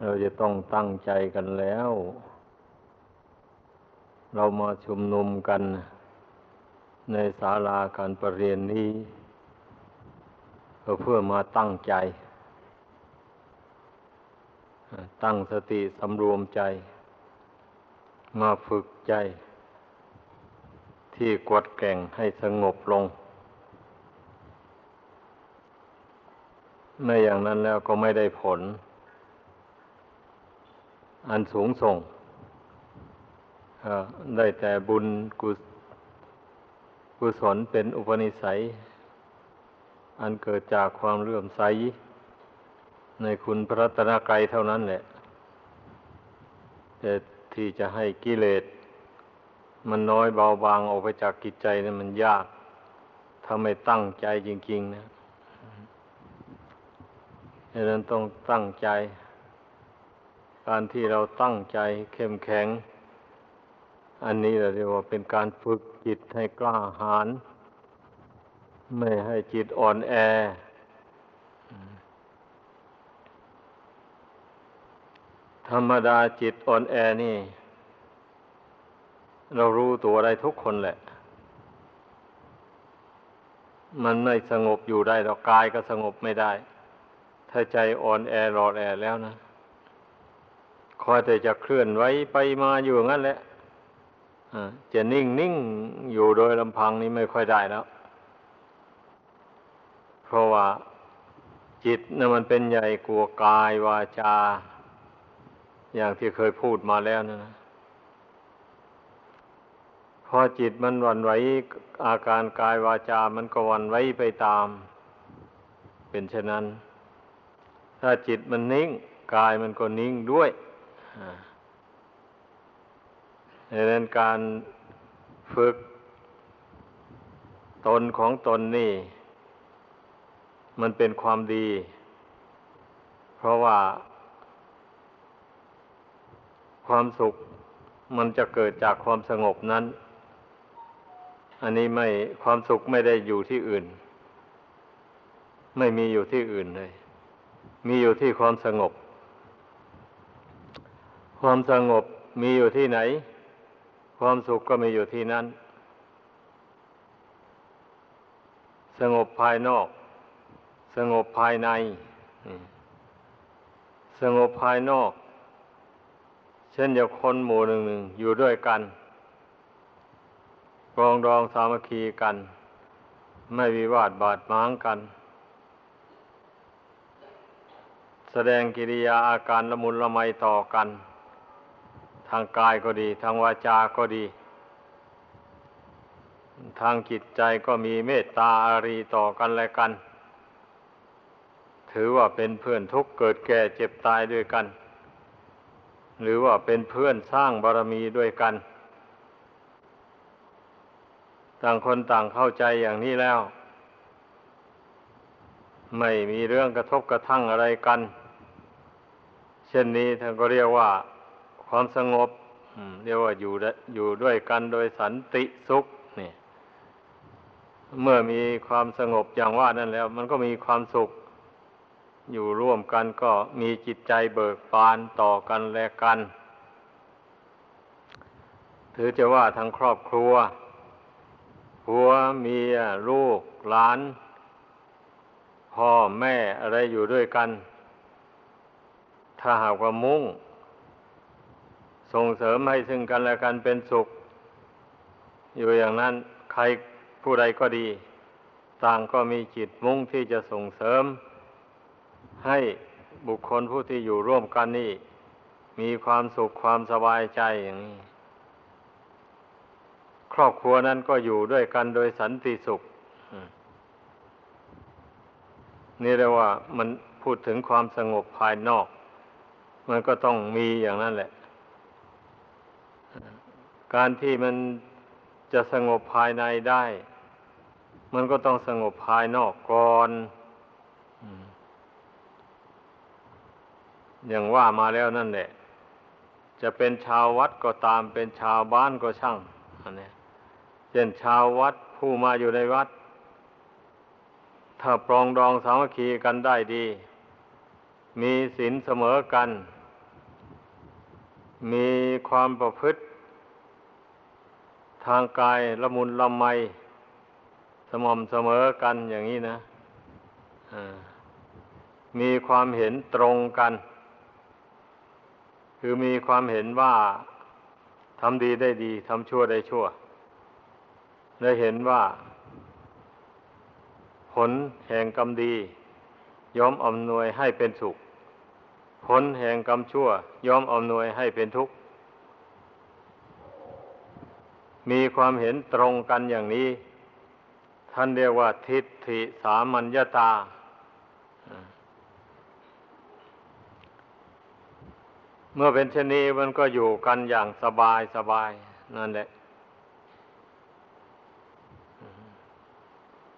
เราจะต้องตั้งใจกันแล้ว เรามาชุมนุมกัน ในศาลาการประเรียนนี้ก็เพื่อมาตั้งใจ ตั้งสติสำรวมใจ มาฝึกใจ ที่กวดแก่งให้สงบลงไม่อย่างนั้นแล้วก็ไม่ได้ผล อันสูงส่งได้แต่บุญกุกุศลเป็นอุปนิสัย อันเกิดจากความเลื่อมใส ในคุณพระรัตนกรัยเท่านั้นแหละแต่ที่จะให้กิเลส มันน้อยเบาบางออกไปจากกิจใจนี่มันยากถ้าไม่ตั้งใจจริง ๆ นะดังนั้นต้องตั้งใจ การที่เราตั้งใจเข้มแข็ง อันนี้เราเรียกว่าเป็นการฝึกจิตให้กล้าหาญไม่ให้จิตอ่อนแอ ธรรมดาจิตอ่อนแอนี่ เรารู้ตัวได้ทุกคนแหละ มันไม่สงบอยู่ได้หรอกกายก็สงบไม่ได้ ถ้าใจอ่อนแอรอดแอแล้วนะ คอยแต่จะเคลื่อนไหวไปมาอยู่งั้นแหละจะนิ่งนิ่งอยู่โดยลำพังนี้ไม่ค่อยได้แล้ว เพราะว่าจิตนะ่ะมันเป็นใหญ่กลัวกายวาจา อย่างที่เคยพูดมาแล้วนะนะพอจิตมันวันไหวอาการกายวาจา มันก็วันไหวไปตาม เป็นเช่นนั้น ถ้าจิตมันนิ่ง กายมันก็นิ่งด้วย ดังนั้นการฝึกตนของตนนี่ มันเป็นความดี เพราะว่า ความสุขมันจะเกิดจากความสงบนั้น อันนี้ไม่ความสุขไม่ได้อยู่ที่อื่น ไม่มีอยู่ที่อื่นเลย มีอยู่ที่ความสงบ ความสงบมีอยู่ที่ไหน ความสุขก็มีอยู่ที่นั้น สงบภายนอก สงบภายใน สงบภายนอก เช่นอย่างคนหมู่หนึ่งหนึ่งอยู่ด้วยกันปรองดองสามัคคีกัน ไม่วิวาทบาดหมางกัน แสดงกิริยาอาการละมุนละไมต่อกัน ทางกายก็ดี ทางวาจาก็ดี ทางจิตใจก็มีเมตตาอารีต่อกันและกัน ถือว่าเป็นเพื่อนทุกเกิดแก่เจ็บตายด้วยกัน หรือว่าเป็นเพื่อนสร้างบารมีด้วยกัน ต่างคนต่างเข้าใจอย่างนี้แล้ว ไม่มีเรื่องกระทบกระทั่งอะไรกัน เช่นนี้ท่านก็เรียกว่า ความสงบเรียกว่าอยู่อยู่ด้วยกันโดยสันติสุขนี่เมื่อมีความสงบอย่างว่านั่นแล้ว มันก็มีความสุข อยู่ร่วมกันก็มีจิตใจเบิกบานต่อกันและกัน ถือจะว่าทั้งครอบครัวผัวเมียลูกหลาน พ่อแม่อะไรอยู่ด้วยกัน ถ้าหากว่ามุ่ง ส่งเสริมให้ซึ่งกันและกันเป็นสุข อยู่อย่างนั้นใครผู้ใดก็ดี ต่างก็มีจิตมุ่งที่จะส่งเสริม ให้บุคคลผู้ที่อยู่ร่วมกันนี่ มีความสุขความสบายใจอย่างนี้ ครอบครัวนั้นก็อยู่ด้วยกันโดยสันติสุข นี่เรียกว่ามันพูดถึงความสงบภายนอก มันก็ต้องมีอย่างนั้นแหละ การที่มันจะสงบภายในได้ มันก็ต้องสงบภายนอกก่อนอย่างว่ามาแล้วนั่นแหละ จะเป็นชาววัดก็ตามเป็นชาวบ้านก็ช่างอันนี้เช่นชาววัดผู้มาอยู่ในวัด ถ้าปรองดองสามัคคีกันได้ดี มีศีลเสมอกัน มีความประพฤติ ทางกายละมุนละไม สม่ำเสมอกันอย่างนี้นะมีความเห็นตรงกัน คือมีความเห็นว่าทำดีได้ดีทำชั่วได้ชั่ว ได้เห็นว่า ผลแห่งกรรมดีย่อมอำนวยให้เป็นสุข ผลแห่งกรรมชั่วย่อมอำนวยให้เป็นทุกข์ มีความเห็นตรงกันอย่างนี้ ท่านเรียกว่า ทิฏฐิสามัญญาตา เมื่อเป็นเช่นนี้มันก็อยู่กันอย่างสบายสบายนั่นแหละ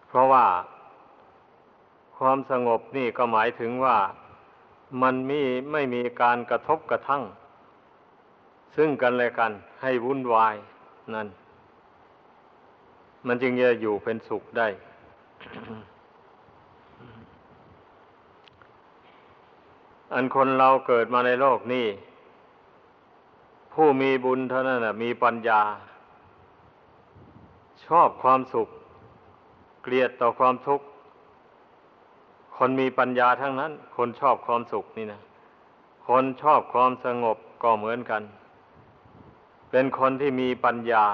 เพราะว่าความสงบนี่ก็หมายถึงว่ามันมีไม่มีการกระทบกระทั่ง ซึ่งกันและกันให้วุ่นวาย นั่น มันจึงจะอยู่เป็นสุขได้ อันคนเราเกิดมาในโลกนี้ ผู้มีบุญเท่านั้นมีปัญญา ชอบความสุข เกลียดต่อความทุกข์ คนมีปัญญาทั้งนั้น คนชอบความสุขนี่นะ คนชอบความสงบก็เหมือนกัน เป็นคนที่มีปัญญา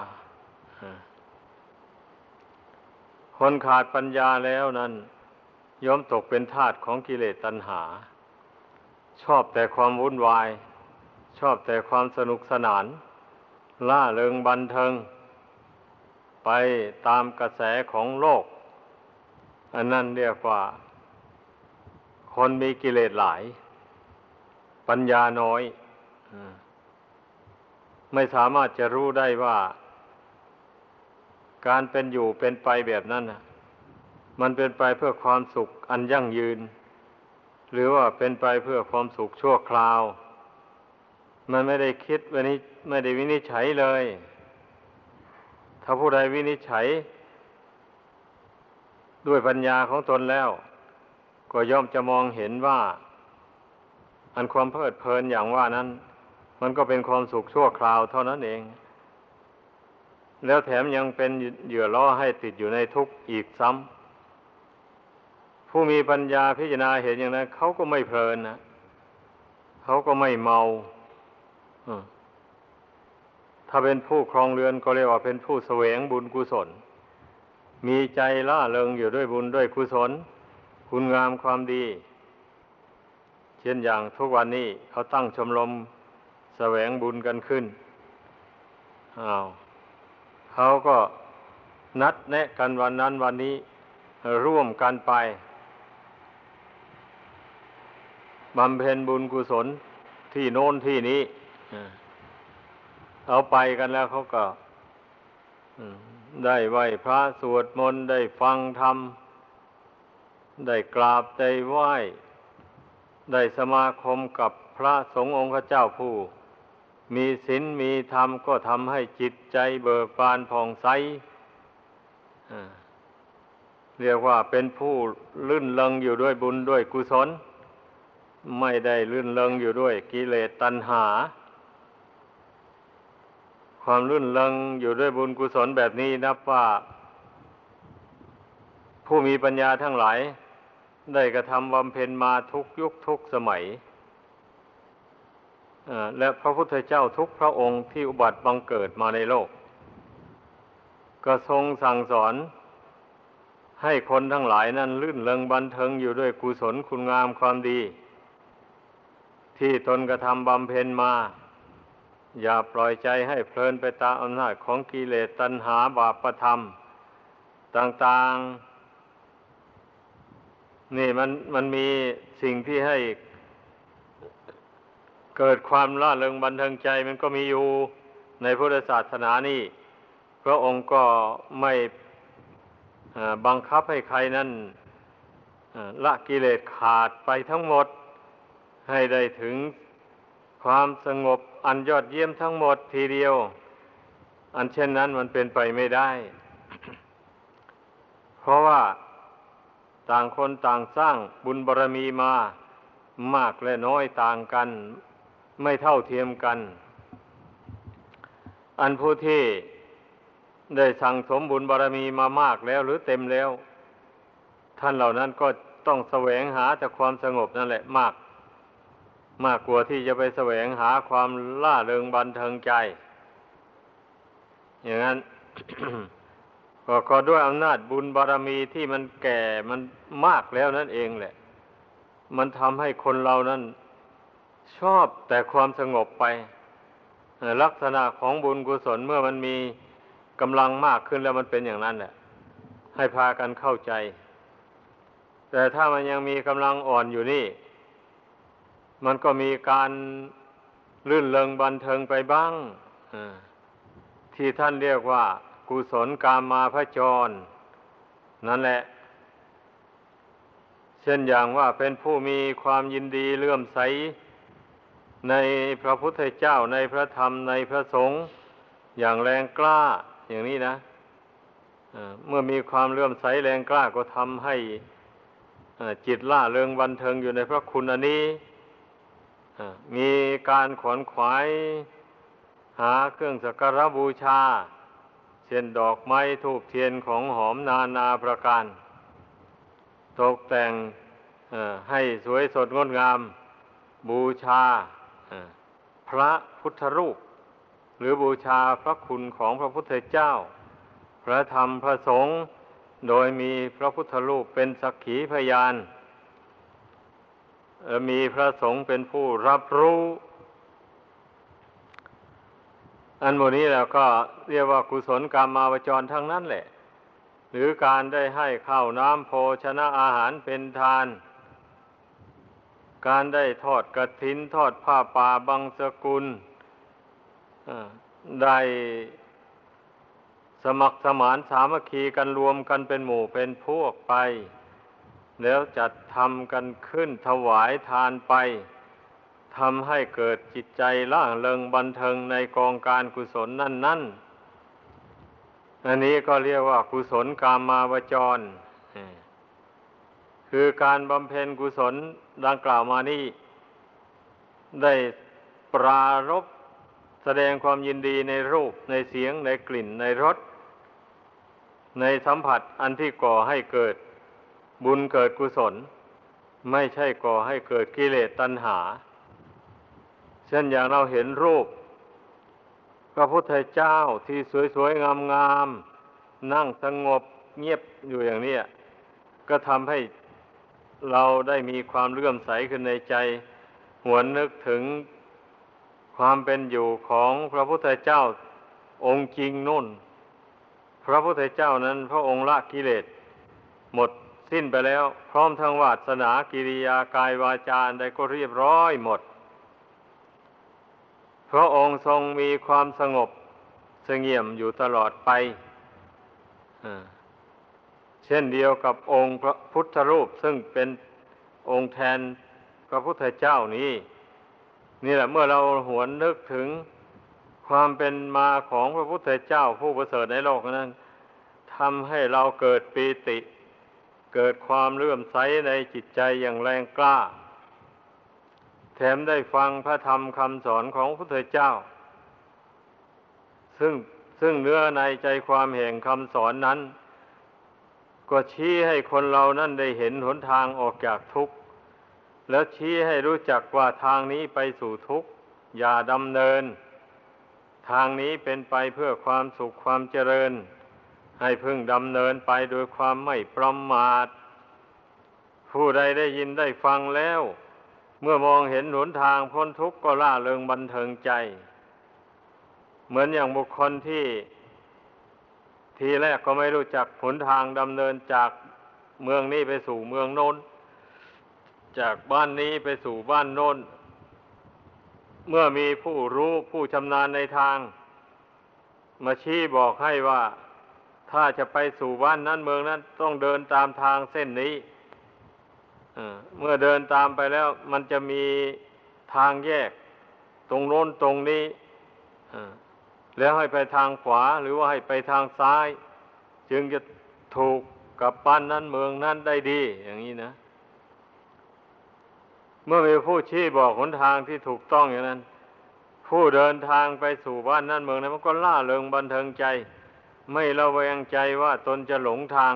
คนขาดปัญญาแล้วนั้นย่อมตกเป็นทาสของกิเลสตัณหา ชอบแต่ความวุ่นวาย ชอบแต่ความสนุกสนาน ล่าเริงบันเทิง ไปตามกระแสของโลก อันนั้นเรียกว่า คนมีกิเลสหลาย ปัญญาน้อย ไม่สามารถจะรู้ได้ว่า การเป็นอยู่เป็นไปแบบนั้นมันเป็นไปเพื่อความสุขอันยั่งยืน หรือว่าเป็นไปเพื่อความสุขชั่วคราว มันไม่ได้คิดวันนี้ไม่ได้วินิจฉัยเลย ถ้าผู้ใดวินิจฉัย ด้วยปัญญาของตนแล้ว ก็ย่อมจะมองเห็นว่า อันความเพลิดเพลินอย่างว่านั้น มันก็เป็นความสุขชั่วคราวเท่านั้นเอง แล้วแถมยังเป็นเหยื่อล่อให้ติดอยู่ในทุกข์อีกซ้ำผู้มีปัญญาพิจารณาเห็นอย่างนั้นเขาก็ไม่เพลินนะเขาก็ไม่เมาถ้าเป็นผู้ครองเรือนก็เรียกว่าเป็นผู้เสวงบุญกุศล มีใจล่าเริงอยู่ด้วยบุญด้วยกุศล คุณงามความดี เช่นอย่างทุกวันนี้เขาตั้งชมรม แสวงบุญกันขึ้นอ้าวเขาก็นัดแนะกันวันนั้นวันนี้ร่วมกันไปบำเพ็ญบุญกุศลที่โน้นที่นี้เอาไปกันแล้วเขาก็ได้ไหวพระสวดมนต์ได้ฟังธรรม ได้กราบได้ไหว้ ได้สมาคมกับพระสงฆ์องค์เจ้าผู้ มีศีลมีธรรมก็ทำให้จิตใจเบิกบานผ่องใสเรียกว่าเป็นผู้ลื่นเลงอยู่ด้วยบุญด้วยกุศล ไม่ได้ลื่นเลงอยู่ด้วยกิเลสตัณหา ความลื่นเลงอยู่ด้วยบุญกุศลแบบนี้นับว่า ผู้มีปัญญาทั้งหลาย ได้กระทำบำเพ็ญมาทุกยุคทุกสมัย และพระพุทธเจ้าทุกพระองค์ที่อุบัติบังเกิดมาในโลก ก็ทรงสั่งสอน ให้คนทั้งหลายนั้นลื่นเลงบันเทิงอยู่ด้วยกุศลคุณงามความดี ที่ตนกระทำบำเพ็ญมา อย่าปล่อยใจให้เพลินไปตามอำนาจของกิเลสตัณหาบาปประธรรม ต่างๆ นี่มันมันมีสิ่งที่ให้ เกิดความล่าเริงบันเทิงใจมันก็มีอยู่ในพุทธศาสนานี่ พระองค์ก็ไม่บังคับให้ใครนั้นละกิเลสขาดไปทั้งหมด ให้ได้ถึงความสงบอันยอดเยี่ยมทั้งหมดทีเดียว อันเช่นนั้นมันเป็นไปไม่ได้ เพราะว่าต่างคนต่างสร้างบุญบารรมีมามากและน้อยต่างกัน ไม่เท่าเทียมกัน อันผู้ที่ได้สั่งสมบุญบารมีมามากแล้วหรือเต็มแล้ว ท่านเหล่านั้นก็ต้องแสวงหาแต่ความสงบนั่นแหละมาก มากกว่าที่จะไปแสวงหาความล่าเริงบันเทิงใจ อย่างนั้นก็ก็ด้วยอำนาจบุญบารมีที่มันแก่มันมากแล้วนั่นเองแหละ มันทำให้คนเรานั้น ชอบแต่ความสงบไป ลักษณะของบุญกุศลเมื่อมันมีกำลังมากขึ้นแล้วมันเป็นอย่างนั้นแหละให้พากันเข้าใจ แต่ถ้ามันยังมีกำลังอ่อนอยู่นี่ มันก็มีการลื่นเลงบันเทิงไปบ้างที่ท่านเรียกว่า กุศลกามาพระจร นั่นแหละ เช่นอย่างว่าเป็นผู้มีความยินดีเลื่อมใส ในพระพุทธเจ้าในพระธรรมในพระสงฆ์อย่างแรงกล้าอย่างนี้นะเมื่อมีความเลื่อมใสแรงกล้าก็ทำให้จิตล่าเริงบันเทิงอยู่ในพระคุณอันนี้มีการขวนขวายหาเครื่องสักการบูชา เช่นดอกไม้ทูบเทียนของหอมนานาประการ ตกแต่งให้สวยสดงดงาม บูชา พระพุทธรูป หรือบูชาพระคุณของพระพุทธเจ้า พระธรรมพระสงฆ์โดยมีพระพุทธรูปเป็นสักขีพยาน มีพระสงฆ์เป็นผู้รับรู้ อันโมนี้แล้วก็เรียกว่ากุศลกรรมมาวจรทั้งนั้นแหละ หรือการได้ให้ข้าวน้ำโภชนะอาหารเป็นทาน การได้ทอดกระถินทอดผ้าป่าบังสกุลได้สมัครสมานสามัคคีกันรวมกันเป็นหมู่เป็นพวกไป แล้วจัดทำกันขึ้นถวายทานไปทำให้เกิดจิตใจล่างเริงบันเทิงในกองการกุศลนั่นนั่นอันนี้ก็เรียกว่ากุศลกามาวจร คือการบำเพ็ญกุศลดังกล่าวมานี้ได้ปรารบแสดงความยินดีในรูปในเสียงในกลิ่นในรส ในสัมผัสอันที่ก่อให้เกิดบุญเกิดกุศล ไม่ใช่ก่อให้เกิดกิเลสตัณหา เช่นอย่างเราเห็นรูป พระพุทธเจ้าที่สวยๆงามๆนั่งสงบเงียบอยู่อย่างนี้ก็ทำให้ เราได้มีความเลื่อมใสขึ้นในใจ หวนนึกถึงความเป็นอยู่ของพระพุทธเจ้าองค์จริงนุ่น พระพุทธเจ้านั้นพระองค์ละกิเลส หมดสิ้นไปแล้ว พร้อมทั้งวาสนากิริยากายวาจาใดก็เรียบร้อยหมด พระองค์ทรงมีความสงบสงเงียมอยู่ตลอดไป เช่นเดียวกับองค์พระพุทธรูปซึ่งเป็นองค์แทนพระพุทธเจ้านี้ นี่แหละเมื่อเราหวนนึกถึงความเป็นมาของพระพุทธเจ้าผู้ประเสริฐในโลกนั้นทำให้เราเกิดปีติ เกิดความเลื่อมใสในจิตใจอย่างแรงกล้า แถมได้ฟังพระธรรมคำสอนของพระพุทธเจ้า ซึ่งซึ่งเนื้อในใจความแห่งคำสอนนั้น ก็ชี้ให้คนเรานั่นได้เห็นหนทางออกจากทุกข์ แล้วชี้ให้รู้จักว่าทางนี้ไปสู่ทุกข์ อย่าดำเนิน ทางนี้เป็นไปเพื่อความสุขความเจริญ ให้พึ่งดำเนินไปโดยความไม่ประมาท ผู้ใดได้ยินได้ฟังแล้ว เมื่อมองเห็นหนทางพ้นทุกข์ก็ล่าเริงบันเทิงใจ เหมือนอย่างบุคคลที่ ทีแรกก็ไม่รู้จักหนทางดำเนินจากเมืองนี้ไปสู่เมืองโน้น จากบ้านนี้ไปสู่บ้านโน้น เมื่อมีผู้รู้ผู้ชำนาญในทาง มาชี้บอกให้ว่าถ้าจะไปสู่บ้านนั้นเมืองนั้นต้องเดินตามทางเส้นนี้เมื่อเดินตามไปแล้วมันจะมีทางแยก ตรงโน้นตรงนี้ แล้วให้ไปทางขวาหรือว่าให้ไปทางซ้าย จึงจะถูกกับบ้านนั้นเมืองนั้นได้ดี อย่างนี้นะ เมื่อมีผู้ชี้บอกหนทางที่ถูกต้องอย่างนั้น ผู้เดินทางไปสู่บ้านนั่นเมืองนั้นมันก็ล่าเริงบันเทิงใจ ไม่ระแวงใจว่าตนจะหลงทาง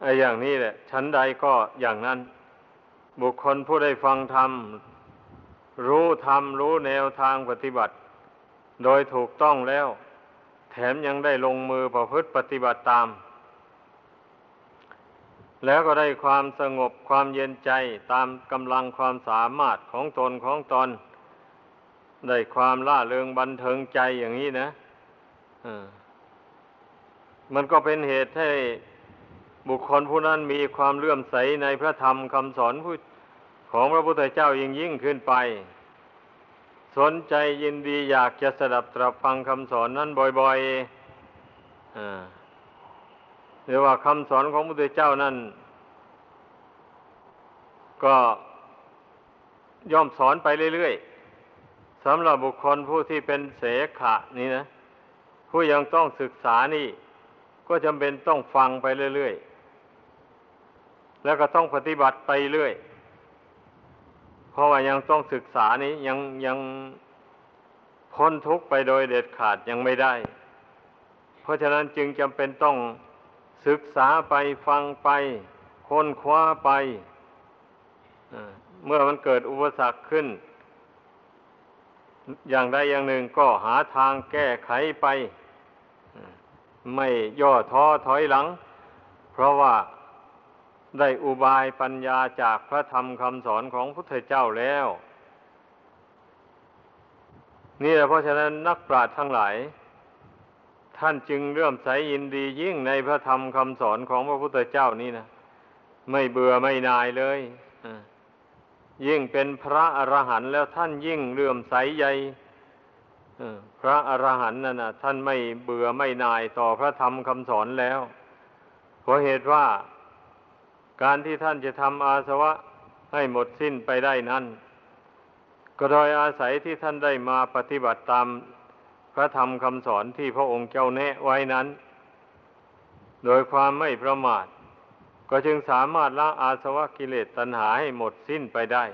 ไอ้อย่างนี้แหละชั้นใดก็อย่างนั้น บุคคลผู้ได้ฟังธรรม รู้ธรรมรู้แนวทางปฏิบัติ โดยถูกต้องแล้ว แถมยังได้ลงมือประพฤติปฏิบัติตาม แล้วก็ได้ความสงบความเย็นใจตามกำลังความสามารถของตนของตน ได้ความล่าเริงบันเทิงใจอย่างนี้นะมันก็เป็นเหตุให้บุคคลผู้นั้นมีความเลื่อมใสในพระธรรมคำสอนผู้ ของพระพุทธเจ้ายิ่งยิ่งขึ้นไป สนใจยินดีอยากจะสดับตรับฟังคำสอนนั้นบ่อยๆหรือว่าคำสอนของพระพุทธเจ้านั้น ก็ย่อมสอนไปเรื่อยๆสำหรับบุคคลผู้ที่เป็นเสขะนี่นะ ผู้ยังต้องศึกษานี่ ก็จำเป็นต้องฟังไปเรื่อยๆ แล้วก็ต้องปฏิบัติไปเรื่อย เพราะว่ายังต้องศึกษานี้ยังยังพ้นทุกข์ไปโดยเด็ดขาดยังไม่ได้ เพราะฉะนั้นจึงจำเป็นต้องศึกษาไปฟังไป ค้นคว้าไป เมื่อมันเกิดอุปสรรคขึ้น อย่างใดอย่างหนึ่งก็หาทางแก้ไขไป ไม่ย่อท้อถอยหลัง เพราะว่า ได้อุบายปัญญาจากพระธรรมคำสอนของพุทธเจ้าแล้ว นี่แหละเพราะฉะนั้นนักปราชญ์ทั้งหลาย ท่านจึงเลื่อมใสยินดียิ่งในพระธรรมคำสอนของพระพุทธเจ้านี่นะไม่เบื่อไม่นายเลยยิ่งเป็นพระอรหันต์แล้วท่านยิ่งเลื่อมใสใหญ่พระอรหันต์นั่นนะท่านไม่เบื่อไม่นายต่อพระธรรมคำสอนแล้วเพราะเหตุว่า การที่ท่านจะทำอาสวะให้หมดสิ้นไปได้นั้น ก็โดยอาศัยที่ท่านได้มาปฏิบัติตามพระธรรมคำสอนที่พระองค์เจ้าแนะไว้นั้น โดยความไม่ประมาท ก็จึงสามารถละอาสวะกิเลสตัณหาให้หมดสิ้นไปได้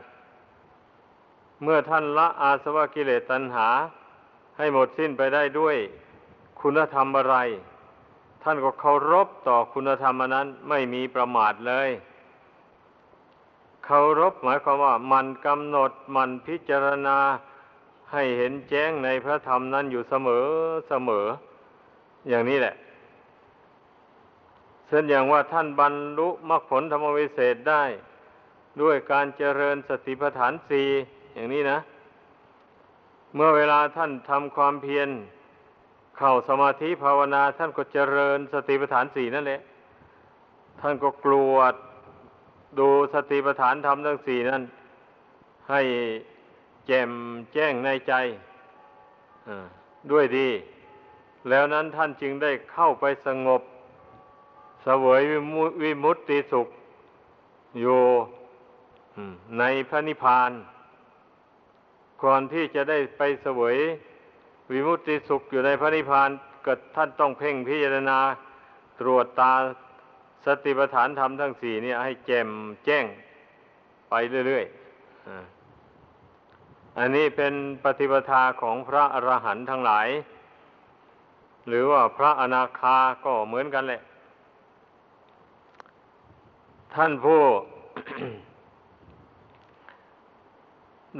เมื่อท่านละอาสวะกิเลสตัณหาให้หมดสิ้นไปได้ด้วย คุณธรรมอะไร ท่านก็เคารพต่อคุณธรรมนั้นไม่มีประมาทเลย เคารพหมายความว่า มันกำหนดมันพิจารณาให้เห็นแจ้งในพระธรรมนั้นอยู่เสมอเสมอ อย่างนี้แหละเช่นอย่างว่าท่านบรรลุมรรคผลธรรมวิเศษได้ ด้วยการเจริญสติปัฏฐานสี่อย่างนี้นะ เมื่อเวลาท่านทำความเพียร เข้าสมาธิภาวนาท่านก็เจริญสติปัฏฐานสี่นั่นแหละ ท่านก็กลวดดูสติปัฏฐานธรรมทั้งสี่นั้น ให้แจ่มแจ้งในใจด้วยดี แล้วนั้นท่านจึงได้เข้าไปสงบสวยวิมุตติสุข อยู่ในพระนิพพาน ก่อนที่จะได้ไปเสวย วิมุตติสุขอยู่ในพระนิพพานเกิดท่านต้องเพ่งพิจารณาตรวจตาสติปัฏฐานธรรมทั้งสี่นี่ให้แจ่มแจ้งไปเรื่อยๆ อันนี้เป็นปฏิปทาของพระอรหันต์ทั้งหลาย หรือว่าพระอนาคาก็เหมือนกันแหละ ท่านผู้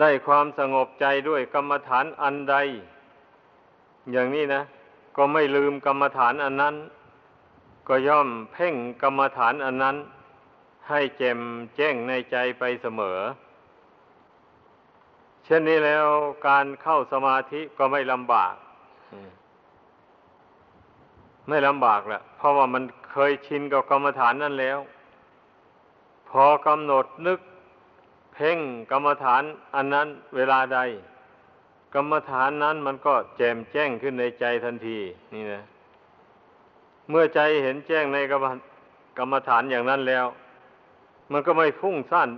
ได้ความสงบใจด้วยกรรมฐานอันใด อย่างนี้นะ ก็ไม่ลืมกรรมฐานอันนั้น ก็ย่อมเพ่งกรรมฐานอันนั้น ให้แจ่มแจ้งในใจไปเสมอ เช่นนี้แล้วการเข้าสมาธิก็ไม่ลำบากไม่ลำบากแหละเพราะว่ามันเคยชินกับกรรมฐานนั้นแล้ว พอกำหนดนึก เพ่งกรรมฐานอันนั้นเวลาใด กรรมฐานนั้นมันก็แจ่มแจ้งขึ้นในใจทันที นี่นะ เมื่อใจเห็นแจ้งในกรรมกรรมฐานอย่างนั้นแล้ว มันก็ไม่ฟุ้งซ่าน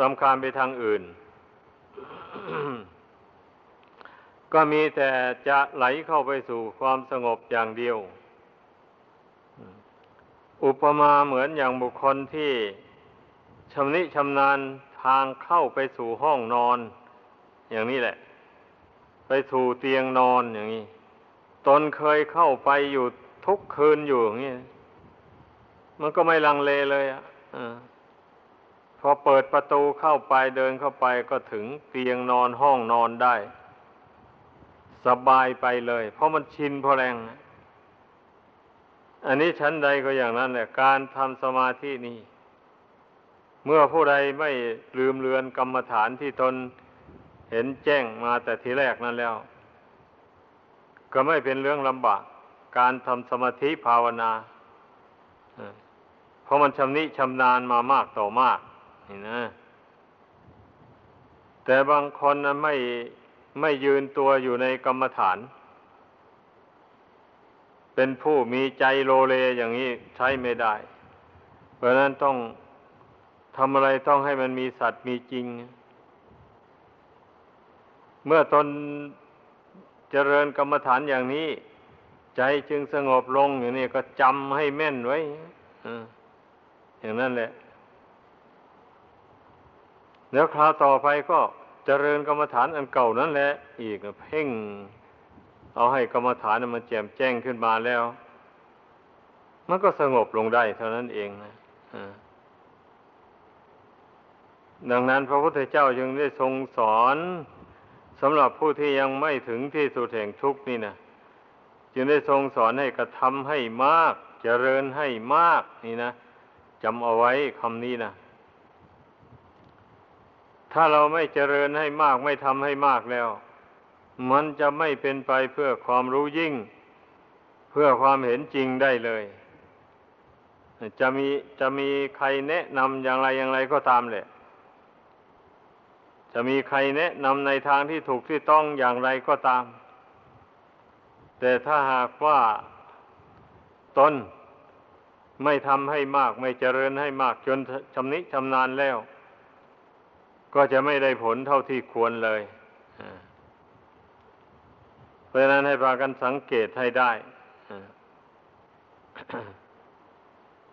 รำคาญไปทางอื่น ก็มีแต่จะไหลเข้าไปสู่ความสงบอย่างเดียว อุปมาเหมือนอย่างบุคคลที่ชำนิชำนาญทางเข้าไปสู่ห้องนอน อย่างนี้แหละ ถูเตียงนอนอย่างนี้ ตนเคยเข้าไปอยู่ทุกคืนอยู่อย่างนี้มันก็ไม่ลังเลเลยอะพอเปิดประตูเข้าไปเดินเข้าไปก็ถึงเตียงนอนห้องนอนได้ สบายไปเลย เพราะมันชินพอแรง อันนี้ชั้นใดก็อย่างนั้นแหละการทำสมาธินี่ เมื่อผู้ใดไม่ลืมเลือนกรรมฐานที่ตน เห็นแจ้งมาแต่ทีแรกนั้นแล้ว ก็ไม่เป็นเรื่องลำบาก การทำสมาธิภาวนาเพราะมันชำนิชำนาญมามากต่อมากนี่นะ แต่บางคนนะไม่ไม่ยืนตัวอยู่ในกรรมฐาน เป็นผู้มีใจโลเลอย่างนี้ใช้ไม่ได้ เพราะนั้นต้องทำอะไรต้องให้มันมีสัตว์มีจริง เมื่อตนเจริญกรรมฐานอย่างนี้ ใจจึงสงบลงอย่างนี้ก็จำให้แม่นไว้อย่างนั้นแหละ แล้วคราวต่อไปก็เจริญกรรมฐานอันเก่านั่นแหละ อีกเพ่ง เอาให้กรรมฐานมันแจ่มแจ้งขึ้นมาแล้ว มันก็สงบลงได้เท่านั้นเองนะดังนั้นพระพุทธเจ้าจึงได้ทรงสอน สำหรับผู้ที่ยังไม่ถึงที่สุดแห่งทุกนี่นะจึงได้ทรงสอนให้กระทำให้มากเจริญให้มากนี่นะจำเอาไว้คำนี้นะถ้าเราไม่เจริญให้มากไม่ทำให้มากแล้ว มันจะไม่เป็นไปเพื่อความรู้ยิ่ง เพื่อความเห็นจริงได้เลย จะมีจะมีใครแนะนำอย่างไรอย่างไรก็ตามแหละ จะมีใครแนะนำในทางที่ถูกที่ต้องอย่างไรก็ตาม แต่ถ้าหากว่าตนไม่ทำให้มาก ไม่เจริญให้มากจนชำนิชำนาญแล้ว ก็จะไม่ได้ผลเท่าที่ควรเลยเพราะนั้นให้พากันสังเกตให้ได้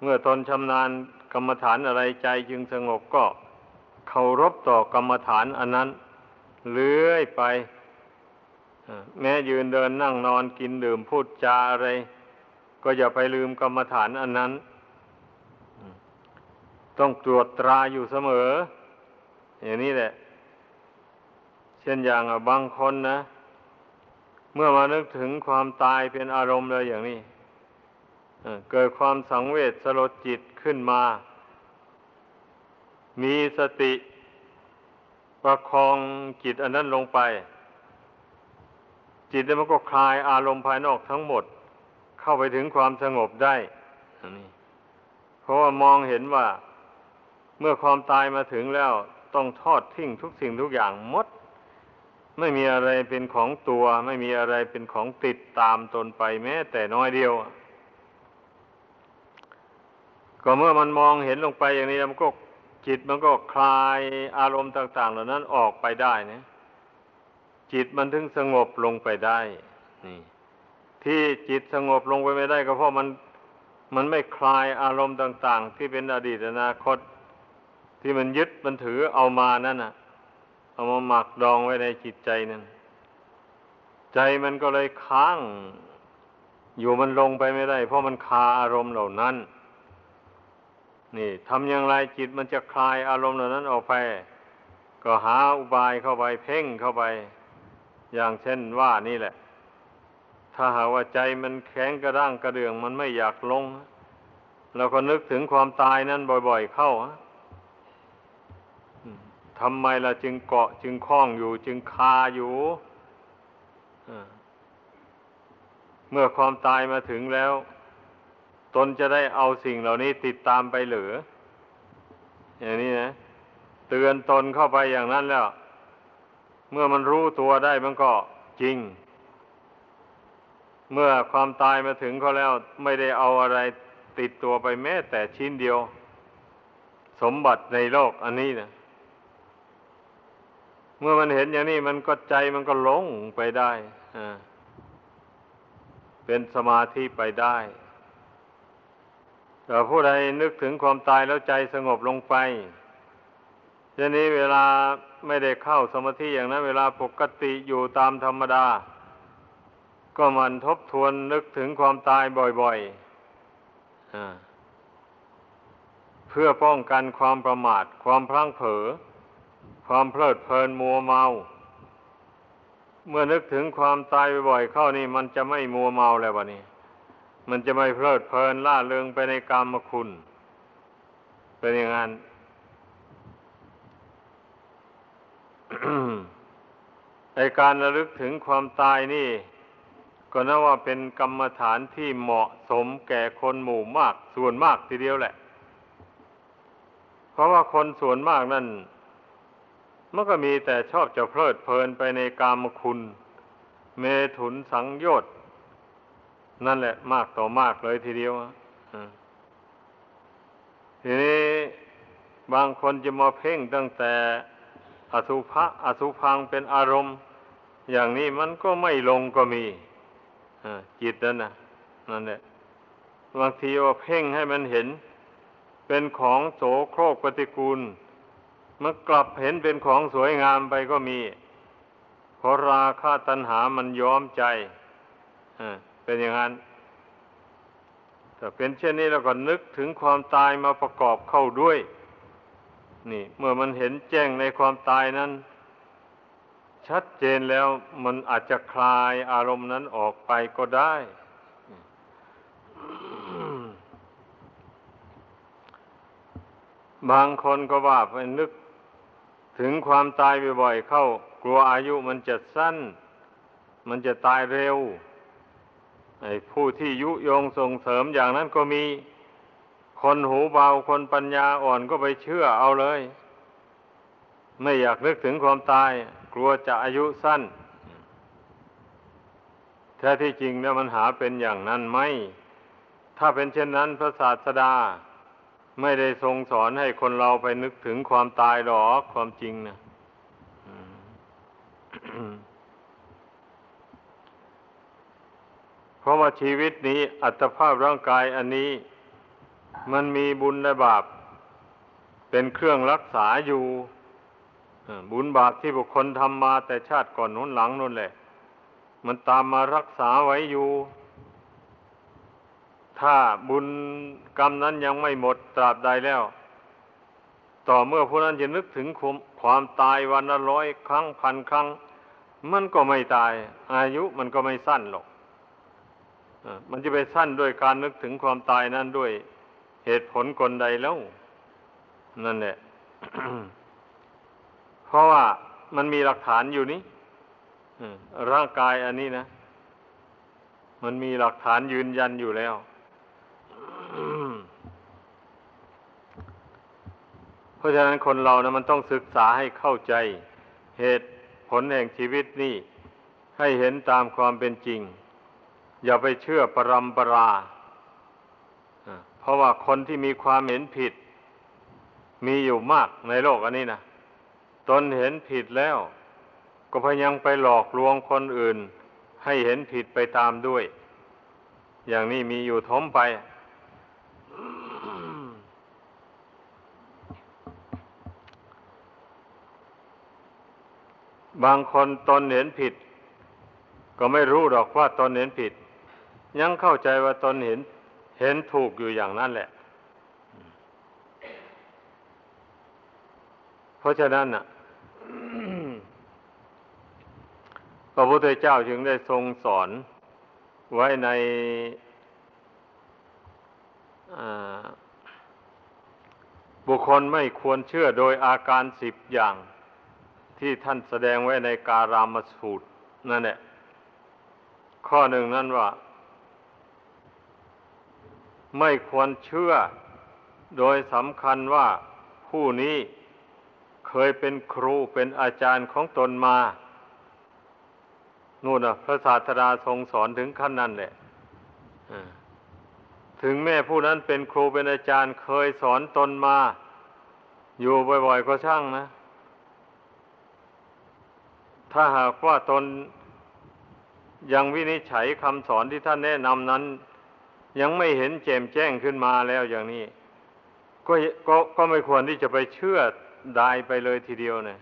เมื่อตนชำนาญกรรมฐานอะไรใจจึงสงบก็ เคารพต่อกรรมฐานอันนั้น เลื่อยไป แม้ยืนเดินนั่งนอนกินดื่มพูดจาอะไร ก็อย่าไปลืมกรรมฐานอันนั้น ต้องตรวจตราอยู่เสมอ อย่างนี้แหละ เช่นอย่างบางคนนะ เมื่อมานึกถึงความตายเป็นอารมณ์เลยอย่างนี้เกิดความสังเวชสลดจิตขึ้นมา มีสติประคองจิตอันนั้นลงไป จิตมันก็คลายอารมณ์ภายนอกทั้งหมด เข้าไปถึงความสงบได้เพราะว่ามองเห็นว่าเมื่อความตายมาถึงแล้วต้องทอดทิ้งทุกสิ่งทุกอย่างหมด ไม่มีอะไรเป็นของตัว ไม่มีอะไรเป็นของติดตามตนไปแม้ แต่น้อยเดียว ก็เมื่อมันมองเห็นลงไปอย่างนี้มันก็ จิตมันก็คลายอารมณ์ต่าง ๆ เหล่านั้นออกไปได้นะจิตมันถึงสงบลงไปได้นี่ที่จิตสงบลงไปไม่ได้ก็เพราะมันมันไม่คลายอารมณ์ต่าง ๆ ที่เป็นอดีตอนาคต ที่มันยึดมันถือเอามานั่นน่ะ เอามาหมักดองไว้ในจิตใจนั่นใจมันก็เลยค้าง อยู่มันลงไปไม่ได้ เพราะมันคาอารมณ์เหล่านั้น นี่ทำอย่างไรจิตมันจะคลายอารมณ์เหล่านั้นออกไป ก็หาอุบายเข้าไปเพ่งเข้าไป อย่างเช่นว่านี่แหละ ถ้าหาว่าใจมันแข็งกระด้างกระเดืองมันไม่อยากลงเราก็นึกถึงความตายนั้นบ่อย ๆ เข้าทำไมล่ะจึงเกาะจึงคล้องอยู่ จึงคาอยู่เมื่อความตายมาถึงแล้ว ตนจะได้เอาสิ่งเหล่านี้ติดตามไปหรือ อย่างนี้นะ เตือนตนเข้าไปอย่างนั้นแล้ว เมื่อมันรู้ตัวได้มันก็จริง เมื่อความตายมาถึงเขาแล้วไม่ได้เอาอะไรติดตัวไปแม้แต่ชิ้นเดียว สมบัติในโลกอันนี้นะเมื่อมันเห็นอย่างนี้มันก็ใจมันก็ลงไปได้ เป็นสมาธิไปได้ แต่ผู้ใดนึกถึงความตายแล้วใจสงบลงไปทีนี้เวลาไม่ได้เข้าสมาธิอย่างนั้น เวลาปกติอยู่ตามธรรมดา ก็มันทบทวนนึกถึงความตายบ่อยๆอ่าเพื่อป้องกันความประมาท ความพลั้งเผลอความเพลิดเพลินมัวเมา เมื่อนึกถึงความตายบ่อยๆเข้านี่ มันจะไม่มัวเมาแล้ววะนี่ มันจะไม่เพลิดเพลินล่าเริงไปในกรรมคุณ เป็นอย่างนั้นในการระลึกถึงความตายนี่ ก็นับว่าเป็นกรรมฐานที่เหมาะสมแก่คนหมู่มาก ส่วนมากทีเดียวแหละ เพราะว่าคนส่วนมากนั่นมันก็มีแต่ชอบจะเพลิดเพลินไปในกามคุณ เมถุนสังโยชน์ นั่นแหละ มากต่อมากเลยทีเดียวทีนี้บางคนจะมาเพ่งตั้งแต่อสุภะอสุพังเป็นอารมณ์ อย่างนี้มันก็ไม่ลงก็มีจิตนั่นนะนั่นแหละบางทีว่าเพ่งให้มันเห็น เป็นของโสโครกปฏิกูลมันกลับเห็นเป็นของสวยงามไปก็มีเพราะราคาตัณหามันย้อมใจ เป็นอย่างนั้นแต่เป็นเช่นนี้เราก็นึกถึงความตายมาประกอบเข้าด้วย นี่ เมื่อมันเห็นแจ้งในความตายนั้น ชัดเจนแล้วมันอาจจะคลายอารมณ์นั้นออกไปก็ได้บางคนก็ว่าไปนึกถึงความตายบ่อยๆเข้า กลัวอายุมันจะสั้น มันจะตายเร็ว ผู้ที่ยุยงส่งเสริมอย่างนั้นก็มีคนหูเบาคนปัญญาอ่อนก็ไปเชื่อเอาเลย ไม่อยากนึกถึงความตาย กลัวจะอายุสั้นแท้ที่จริงแล้วมันหาเป็นอย่างนั้นไหมถ้าเป็นเช่นนั้นพระศาสดา ไม่ได้ทรงสอนให้คนเราไปนึกถึงความตายหรอกความจริงนะเพ ราะว่าชีวิตนี้อัตภาพร่างกายอันนี้ มันมีบุญและบาป เป็นเครื่องรักษาอยู่บุญบาปที่บุคคลทำมาแต่ชาติก่อนนู้นหลังนู้นแหละ มันตามมารักษาไว้อยู่ ถ้าบุญกรรมนั้นยังไม่หมดตราบใดแล้ว ต่อเมื่อผู้นั้นจะนึกถึงความตายวันละร้อยครั้งพันครั้ง มันก็ไม่ตาย อายุมันก็ไม่สั้นหรอก มันจะไปสั้นด้วยการนึกถึงความตายนั้นด้วยเหตุผลกลใดแล้ว นั่นแหละ เพราะว่ามันมีหลักฐานอยู่นี้ร่างกายอันนี้นะ มันมีหลักฐานยืนยันอยู่แล้วเพราะฉะนั้นคนเรานะมันต้องศึกษาให้เข้าใจ เหตุผลแห่งชีวิตนี่ ให้เห็นตามความเป็นจริง อย่าไปเชื่อปรำปรา เพราะว่าคนที่มีความเห็นผิด มีอยู่มากในโลกอันนี้นะตนเห็นผิดแล้ว ก็พยายามไปหลอกลวงคนอื่น ให้เห็นผิดไปตามด้วย อย่างนี้มีอยู่ทมไป บางคนตนเห็นผิด ก็ไม่รู้หรอกว่าตนเห็นผิด ยังเข้าใจว่าตนเห็น เห็นถูกอยู่อย่างนั้นแหละ เพราะฉะนั้นน่ะพระพุทธเจ้าจึงได้ทรงสอนไว้ในบุคคลไม่ควรเชื่อโดยอาการสิบอย่างที่ท่านแสดงไว้ในการามสูตรนั่นแหละข้อหนึ่งนั่นว่า ไม่ควรเชื่อ โดยสำคัญว่าผู้นี้เคยเป็นครูเป็นอาจารย์ของตนมา นู่นนะพระศาสดาทรงสอนถึงขั้นนั้นแหละถึงแม่ผู้นั้นเป็นครูเป็นอาจารย์เคยสอนตนมา อยู่บ่อยๆก็ช่างนะ ถ้าหากว่าตนยังวินิจฉัยคำสอนที่ท่านแนะนำนั้น ยังไม่เห็นแจ่มแจ้งขึ้นมาแล้วอย่างนี้ ก็ก็ก็ไม่ควรที่จะไปเชื่อดายไปเลยทีเดียวเนี่ย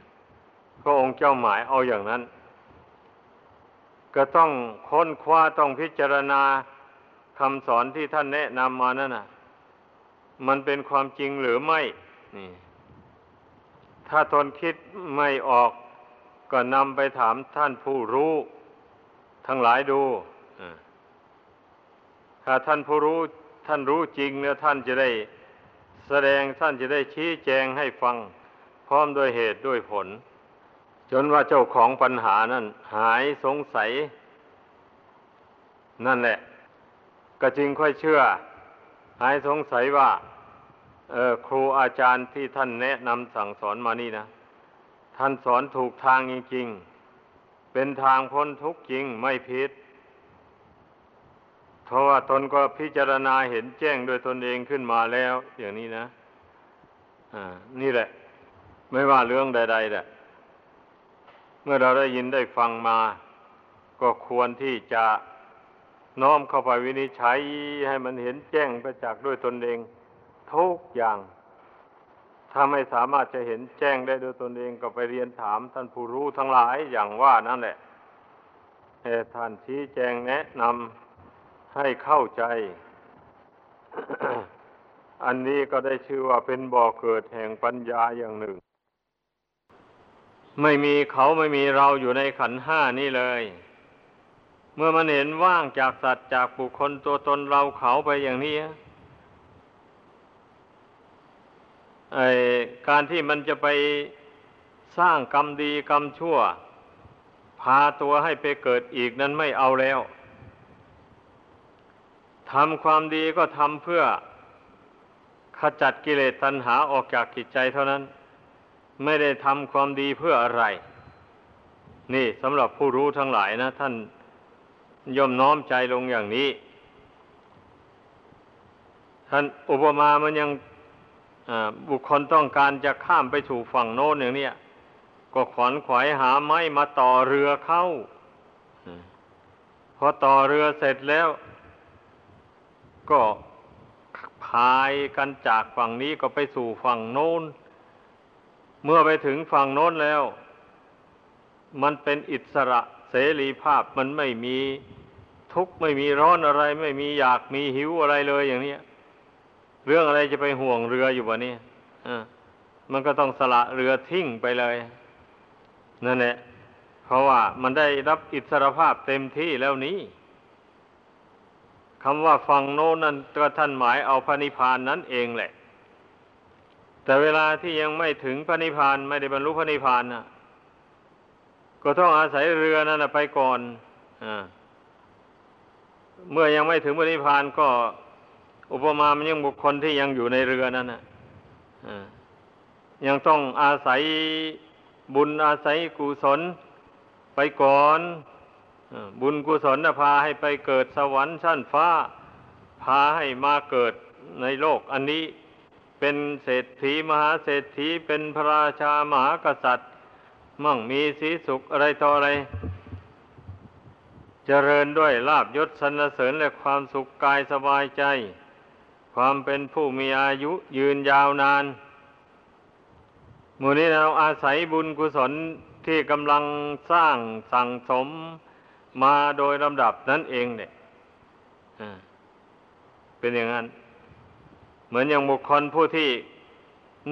พระองค์เจ้าหมายเอาอย่างนั้น ก็ต้องค้นคว้าต้องพิจารณาคำสอนที่ท่านแนะนำมานั่นน่ะ มันเป็นความจริงหรือไม่นี่ถ้าทนคิดไม่ออกก็นำไปถามท่านผู้รู้ ทั้งหลายดู ถ้าท่านผู้รู้ท่านรู้จริงเนี่ยท่านจะได้แสดงท่านจะได้ชี้แจงให้ฟังพร้อมด้วยเหตุด้วยผล จนว่าเจ้าของปัญหานั้นหายสงสัย นั่นแหละ ก็จึงค่อยเชื่อ หายสงสัยว่าเออครูอาจารย์ที่ท่านแนะนำสั่งสอนมานี่นะ ท่านสอนถูกทางจริง ๆ เป็นทางพ้นทุกข์จริงไม่ผิด เพราะว่าตนก็พิจารณาเห็นแจ้งโดยตนเองขึ้นมาแล้ว อย่างนี้นะ อ่า นี่แหละ ไม่ว่าเรื่องใดๆแหละเมื่อเราได้ยินได้ฟังมา ก็ควรที่จะน้อมเข้าไปวินิจฉัยให้มันเห็นแจ้งประจักษ์ด้วยตนเองทุกอย่าง ถ้าไม่สามารถจะเห็นแจ้งได้ด้วยตนเองก็ไปเรียนถามท่านผู้รู้ทั้งหลายอย่างว่านั่นแหละท่านชี้แจงแนะนำ ให้เข้าใจ อันนี้ก็ได้ชื่อว่าเป็นบ่อเกิดแห่งปัญญาอย่างหนึ่ง ไม่มีเขาไม่มีเราอยู่ในขันห้านี่เลย เมื่อมันเห็นว่างจากสัตว์จากบุคคลตัวตนเราเขาไปอย่างนี้ไอการที่มันจะไปสร้างกรรมดีกรรมชั่ว พาตัวให้ไปเกิดอีกนั้นไม่เอาแล้ว ทำความดีก็ทำเพื่อขจัดกิเลสตัณหาออกจากจิตใจเท่านั้น ไม่ได้ทำความดีเพื่ออะไร นี่สำหรับผู้รู้ทั้งหลายนะ ท่านย่อมน้อมใจลงอย่างนี้ ท่านอุปมามันยังบุคคลต้องการจะข้ามไปถูกฝั่งโน้นอย่างนี้ก็ขวนขวายหาไม้มาต่อเรือเข้า พอต่อเรือเสร็จแล้ว ก็พายกันจากฝั่งนี้ก็ไปสู่ฝั่งโน้น เมื่อไปถึงฝั่งโน้นแล้ว มันเป็นอิสระเสรีภาพมันไม่มีทุกข์ไม่มีร้อนอะไร ไม่มีอยากมีหิวอะไรเลยอย่างนี้เรื่องอะไรจะไปห่วงเรืออยู่วะนี่มันก็ต้องสละเรือทิ้งไปเลยนั่นแหละเพราะว่ามันได้รับอิสรภาพเต็มที่แล้วนี้ คำว่าฟังโน้นนั่นก็ท่านหมายเอาพระนิพพานนั้นเองแหละ แต่เวลาที่ยังไม่ถึงพระนิพพานไม่ได้บรรลุพระนิพพานนะก็ต้องอาศัยเรือนั่นไปก่อนอเมื่อยังไม่ถึงพระนิพพานก็อุปมามันยังบุคคลที่ยังอยู่ในเรือนั่นนะยังต้องอาศัยบุญอาศัยกุศลไปก่อน บุญกุศลพาให้ไปเกิดสวรรค์ชั้นฟ้า พาให้มาเกิดในโลก อันนี้เป็นเศรษฐีมหาเศรษฐีเป็นพระราชามหากษัตริย์ มั่งมีสีสุขอะไรต่ออะไร เจริญด้วยลาบยศสรรเสริญและความสุขกายสบายใจ ความเป็นผู้มีอายุยืนยาวนานมูนี้เราอาศัยบุญกุศลที่กำลังสร้างสั่งสม มาโดยลำดับนั่นเองเนี่ยเป็นอย่างนั้น เหมือนอย่างบุคคลผู้ที่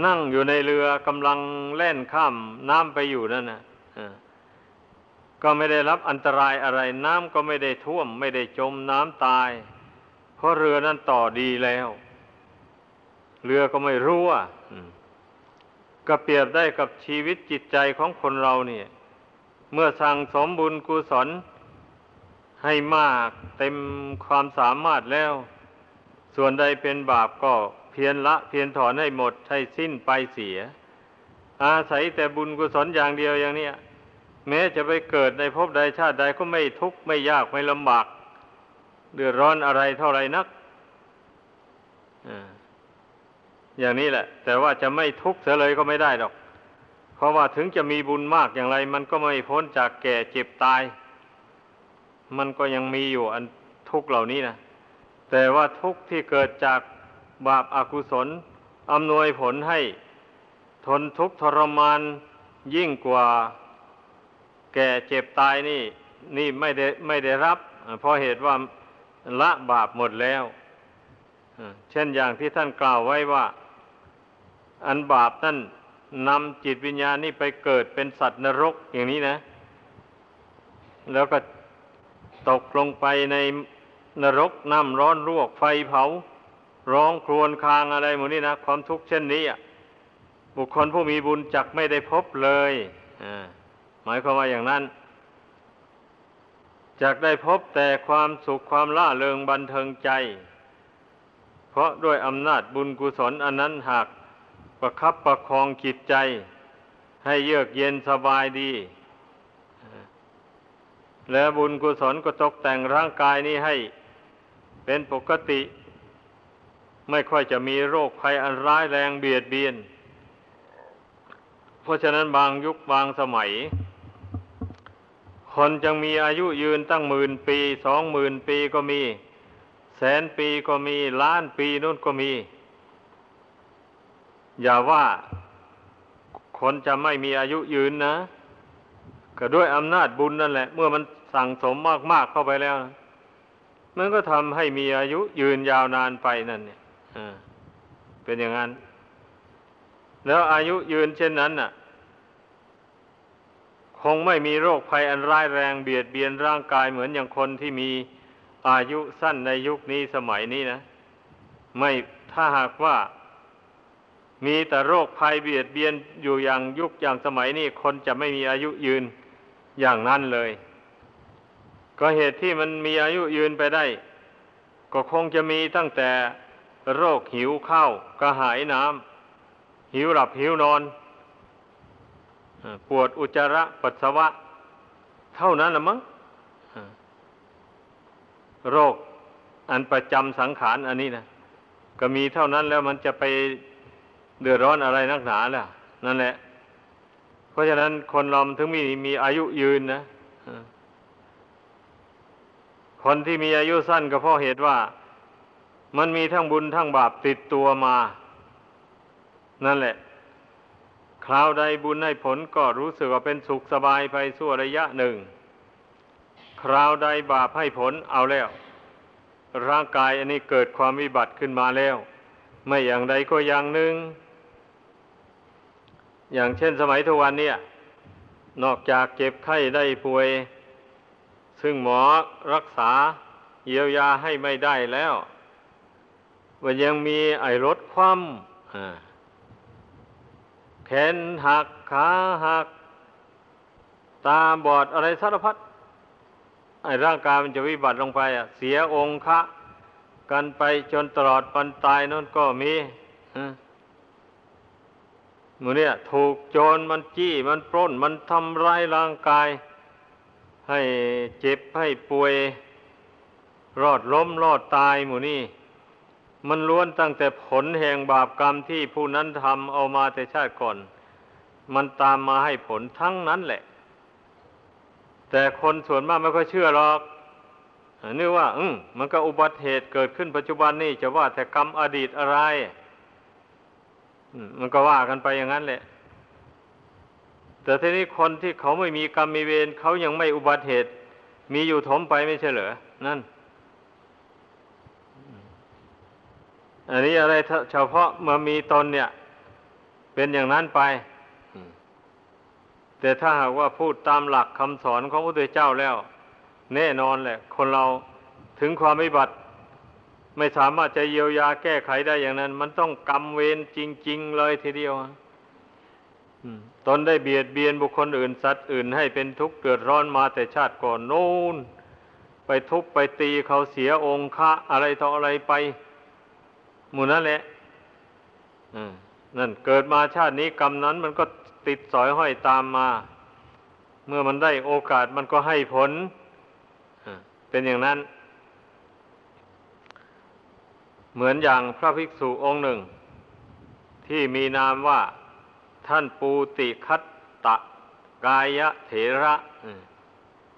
นั่งอยู่ในเรือกำลังเล่นข้ามน้ำไปอยู่นั่นนะก็ไม่ได้รับอันตรายอะไรน้ำก็ไม่ได้ท่วม ไม่ได้จมน้ำตาย เพราะเรือนั้นต่อดีแล้ว เรือก็ไม่รั่วก็เปรียบได้กับชีวิตจิตใจของคนเราเนี่ย เมื่อสั่งสมบุญกุศล ให้มากเต็มความสามารถแล้ว ส่วนใดเป็นบาปก็เพียรละเพียรถอนให้หมดให้สิ้นไปเสีย อาศัยแต่บุญกุศลอย่างเดียวอย่างนี้แม้จะไปเกิดในภพใดชาติใดก็ไม่ทุกข์ไม่ยากไม่ลำบาก เดือดร้อนอะไรเท่าไรนักอย่างนี้แหละ แต่ว่าจะไม่ทุกข์เสียเลยก็ไม่ได้หรอก เพราะว่าถึงจะมีบุญมากอย่างไร มันก็ไม่พ้นจากแก่เจ็บตาย มันก็ยังมีอยู่อันทุกเหล่านี้นะแต่ว่าทุกที่เกิดจากบาปอากุศลอำนวยผลให้ ทนทุกข์ทรมานยิ่งกว่า แก่เจ็บตายนี่ นี่ไม่ได้ไม่ได้รับ เพราะเหตุว่าละบาปหมดแล้ว เช่นอย่างที่ท่านกล่าวไว้ว่า อันบาปนั่นนำจิตวิญญาณนี่ไปเกิดเป็นสัตว์นรกอย่างนี้นะ แล้วก็ ตกลงไปในนรกน้ำร้อนรวกไฟเผา ร้องครวญครางอะไรหมดนี่นะ ความทุกข์เช่นนี้บุคคลผู้มีบุญจักไม่ได้พบเลยหมายความว่าอย่างนั้นจักได้พบแต่ความสุขความล่าเริงบันเทิงใจ เพราะด้วยอำนาจบุญกุศลอันนั้นหากประคับประคองจิตใจ ให้เยือกเย็นสบายดี และบุญกุศลก็ตกแต่งร่างกายนี้ให้เป็นปกติ ไม่ค่อยจะมีโรคภัยอันร้ายแรงเบียดเบียน เพราะฉะนั้นบางยุคบางสมัย คนจึงมีอายุยืนตั้งหมื่นปีสองหมื่นปีก็มี แสนปีก็มีล้านปีนู่นก็มี อย่าว่าคนจะไม่มีอายุยืนนะก็ด้วยอำนาจบุญนั่นแหละ เมื่อมัน สั่งสมมากๆเข้าไปแล้วมันก็ทำให้มีอายุยืนยาวนานไปนั่นเนี่ยเป็นอย่างนั้น แล้วอายุยืนเช่นนั้นน่ะ คงไม่มีโรคภัยอันร้ายแรงเบียดเบียนร่างกายเหมือนอย่างคนที่มีอายุสั้นในยุคนี้สมัยนี้นะ ไม่ถ้าหากว่า มีแต่โรคภัยเบียดเบียนอยู่อย่างยุคอย่างสมัยนี้คนจะไม่มีอายุยืนอย่างนั้นเลย ก็เหตุที่มันมีอายุยืนไปได้ ก็คงจะมีตั้งแต่โรคหิวข้าวกระหายน้ำหิวหลับหิวนอน ปวดอุจจาระปัสสาวะ เท่านั้นละมั้งโรคอันประจำสังขารอันนี้นะก็มีเท่านั้นแล้วมันจะไปเดือดร้อนอะไรนักหนาล่ะ นั่นแหละ เพราะฉะนั้นคนเราถึงมีมีอายุยืนนะ คนที่มีอายุสั้นก็เพราะเหตุว่า มันมีทั้งบุญทั้งบาปติดตัวมา นั่นแหละ คราวใดบุญให้ผลก็รู้สึกว่าเป็นสุขสบายไปชั่วระยะหนึ่ง คราวใดบาปให้ผลเอาแล้ว ร่างกายอันนี้เกิดความวิบัติขึ้นมาแล้ว ไม่อย่างใดก็อย่างหนึ่ง อย่างเช่นสมัยทุกวันเนี่ย นอกจากเจ็บไข้ได้ป่วย ซึ่งหมอรักษาเยียวยาให้ไม่ได้แล้ว มันยังมีไอ้รถคว่ำแขนหักขาหัก ตาบอดอะไรสารพัดไอ้ร่างกายมันจะวิบัติลงไปอะ เสียองค์ะกันไปจนตลอดปันตายนั่นก็มีหมูเนี่ย ถูกโจรมันจี้มันปล้น มันทำร้ายร่างกาย ให้เจ็บให้ป่วย รอดล้มรอดตายหมูนี่มันล้วนตั้งแต่ผลแห่งบาปกรรมที่ผู้นั้นทำเอามาแต่ชาติก่อน มันตามมาให้ผลทั้งนั้นแหละ แต่คนส่วนมากไม่ค่อยเชื่อหรอกนึกว่า อืมมันก็อุบัติเหตุเกิดขึ้นปัจจุบันนี่จะว่าแต่กรรมอดีตอะไร มันก็ว่ากันไปอย่างนั้นแหละ แต่ทีนี้คนที่เขาไม่มีกรรมมีเวรเขายังไม่อุบัติเหตุ มีอยู่ถมไปไม่ใช่เหรอนั่น อันนี้อะไรเฉพาะเมื่อมีตนเนี่ย เป็นอย่างนั้นไป แต่ถ้าหากว่าพูดตามหลักคำสอนของพระพุทธเจ้าแล้ว แน่นอนแหละ คนเราถึงความวิบัติไม่สามารถจะเยียวยาแก้ไขได้อย่างนั้น มันต้องกรรมเวรจริง ๆ เลยทีเดียว ตนได้เบียดเบียนบุคคลอื่นสัตว์อื่นให้เป็นทุกข์เดือดร้อนมาแต่ชาติก่อนโน้นไปทุบไปตีเขาเสียองค์ะอะไรต่ออะไรไปหมู่นั่นแหละนั่นเกิดมาชาตินี้กรรมนั้นมันก็ติดสอยห้อยตามมา เมื่อมันได้โอกาสมันก็ให้ผลเป็นอย่างนั้น เหมือนอย่างพระภิกษุองค์หนึ่ง ที่มีนามว่า ท่านปูติคัตตะกายะเถระ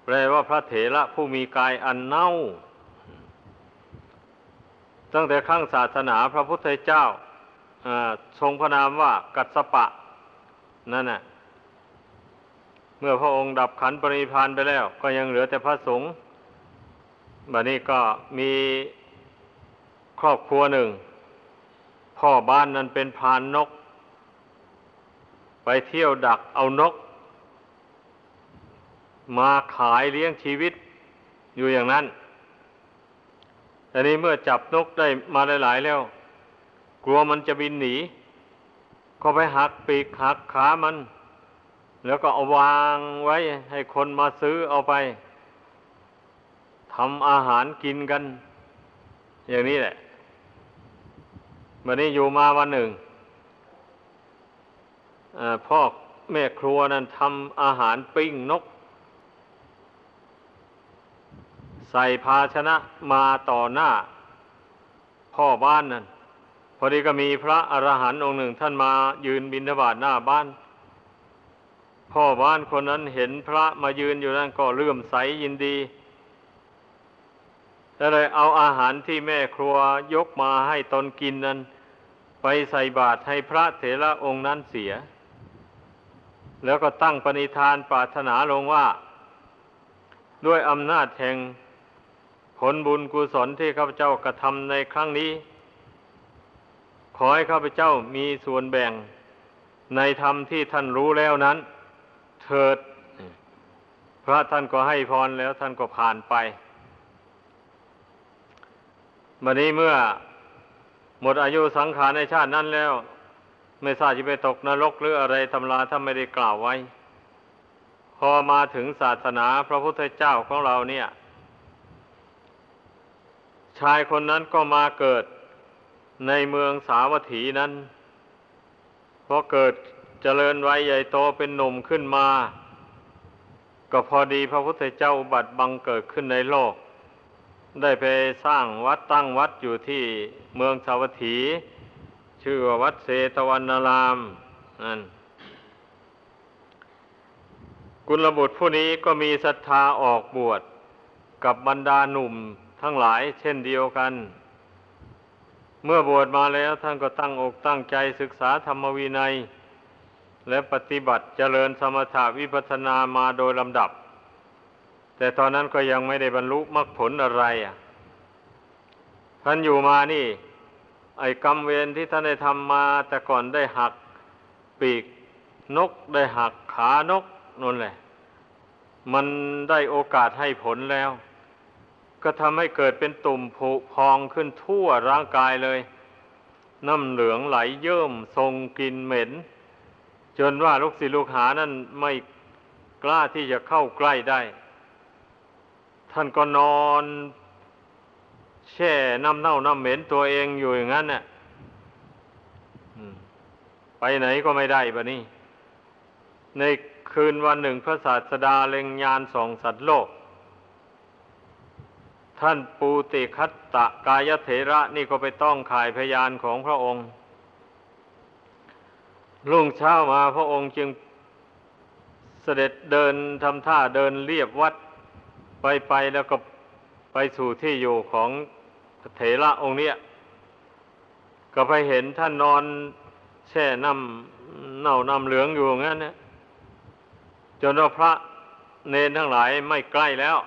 แปลว่าพระเถระผู้มีกายอันเน่า ตั้งแต่ข้งศาสนาพระพุทธเจ้าทรงพระนามว่ากัสปะ นั่นน่ะ เมื่อพระองค์ดับขันปรินิพานไปแล้ว ก็ยังเหลือแต่พระสงฆ์บัดนี้ก็มีครอบครัวหนึ่ง พ่อบ้านนั้นเป็นพานนก ไปเที่ยวดักเอานก มาขายเลี้ยงชีวิตอยู่อย่างนั้นแต่นี้เมื่อจับนกได้มาหลายๆแล้ว กลัวมันจะบินหนี ก็ไปหักปีกหักขามัน แล้วก็เอาวางไว้ให้คนมาซื้อเอาไปทำอาหารกินกัน อย่างนี้แหละวันนี้อยู่มาวันหนึ่ง พ่อแม่ครัวนั้นทำอาหารปิ้งนก ใส่ภาชนะมาต่อหน้า พ่อบ้านนั่นพอดีก็มีพระอรหันต์องค์หนึ่งท่านมายืนบิณฑบาตหน้าบ้าน พ่อบ้านคนนั้นเห็นพระมายืนอยู่นั่นก็เลื่อมใสยินดีก็เลยเอาอาหารที่แม่ครัวยกมาให้ตนกินนั้น ไปใส่บาตรให้พระเถระองค์นั้นเสีย แล้วก็ตั้งปณิธานปรารถนาลงว่า ด้วยอำนาจแห่งผลบุญกุศลที่ข้าพเจ้ากระทำในครั้งนี้ ขอให้ข้าพเจ้ามีส่วนแบ่งในธรรมที่ท่านรู้แล้วนั้น เถิด พระท่านก็ให้พรแล้วท่านก็ผ่านไปบัดนี้เมื่อหมดอายุสังขารในชาตินั้นแล้ว ไม่ทราบจะไปตกนรกหรืออะไรตำราถ้าไม่ได้กล่าวไว้ พอมาถึงศาสนาพระพุทธเจ้าของเราเนี่ย ชายคนนั้นก็มาเกิดในเมืองสาวัตถีนั้นพอเกิดเจริญวัยใหญ่โตเป็นหนุ่มขึ้นมา ก็พอดีพระพุทธเจ้าบัตรบังเกิดขึ้นในโลก ได้ไปสร้างวัดตั้งวัดอยู่ที่เมืองสาวัตถี ชื่อว่าวัดเศตวันนารามนั่นกุลบุตรผู้นี้ก็มีศรัทธาออกบวชกับบรรดาหนุ่มทั้งหลายเช่นเดียวกัน เมื่อบวชมาแล้วท่านก็ตั้งอกตั้งใจศึกษาธรรมวินัย และปฏิบัติเจริญสมถาวิปัสสนามาโดยลำดับ แต่ตอนนั้นก็ยังไม่ได้บรรลุมรรคผลอะไรอะท่านอยู่มานี่ ไอ้กรรมเวรที่ท่านได้ทำมา แต่ก่อนได้หักปีกนกได้หักขานกนั่นแหละ มันได้โอกาสให้ผลแล้ว ก็ทำให้เกิดเป็นตุ่มผุพองขึ้นทั่วร่างกายเลย น้ำเหลืองไหลเยิ่มทรงกลิ่นเหม็น จนว่าลูกศิษย์ลูกหานั้นไม่กล้าที่จะเข้าใกล้ได้ ท่านก็นอน แช่น้ำเน่าน้ำเหม็นตัวเองอยู่อย่างนั้นน่ะไปไหนก็ไม่ได้บะนี่ในคืนวันหนึ่งพระศาสดาเล็งยานสองสัตว์โลก ท่านปูติคัตตะกายเถระนี่ก็ไปต้องขายพยานของพระองค์ รุ่งเช้ามาพระองค์จึงเสด็จเดินทำท่าเดินเรียบวัดไปไปแล้วก็ไปสู่ที่อยู่ของ เถระองค์เนี้ยก็ไปเห็นท่านนอนแช่น้ำเน่าน้ำเหลืองอยู่งั้นเนี่ยจนว่าพระเนนทั้งหลายไม่ใกล้แล้ว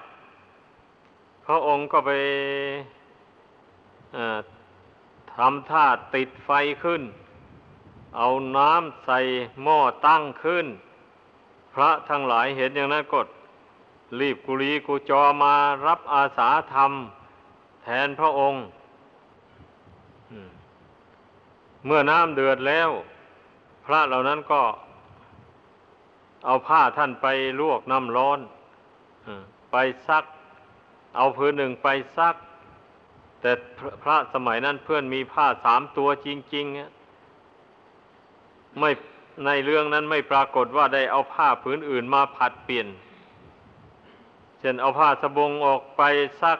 พระองค์ก็ไปทำท่าติดไฟขึ้น เอาน้ำใส่หม้อตั้งขึ้น พระทั้งหลายเห็นอย่างนั้นกดรีบกุลีกุจอมารับอาสาธรรม แทนพระองค์ เมื่อน้ำเดือดแล้ว พระเหล่านั้นก็ เอาผ้าท่านไปลวกน้ำร้อนไปซัก เอาพื้นหนึ่งไปซัก แต่พระสมัยนั้นเพื่อนมีผ้าสามตัวจริงๆไม่ในเรื่องนั้นไม่ปรากฏว่าได้เอาผ้าผืนอื่นมาผัดเปลี่ยน เช่นเอาผ้าสบงออกไปซัก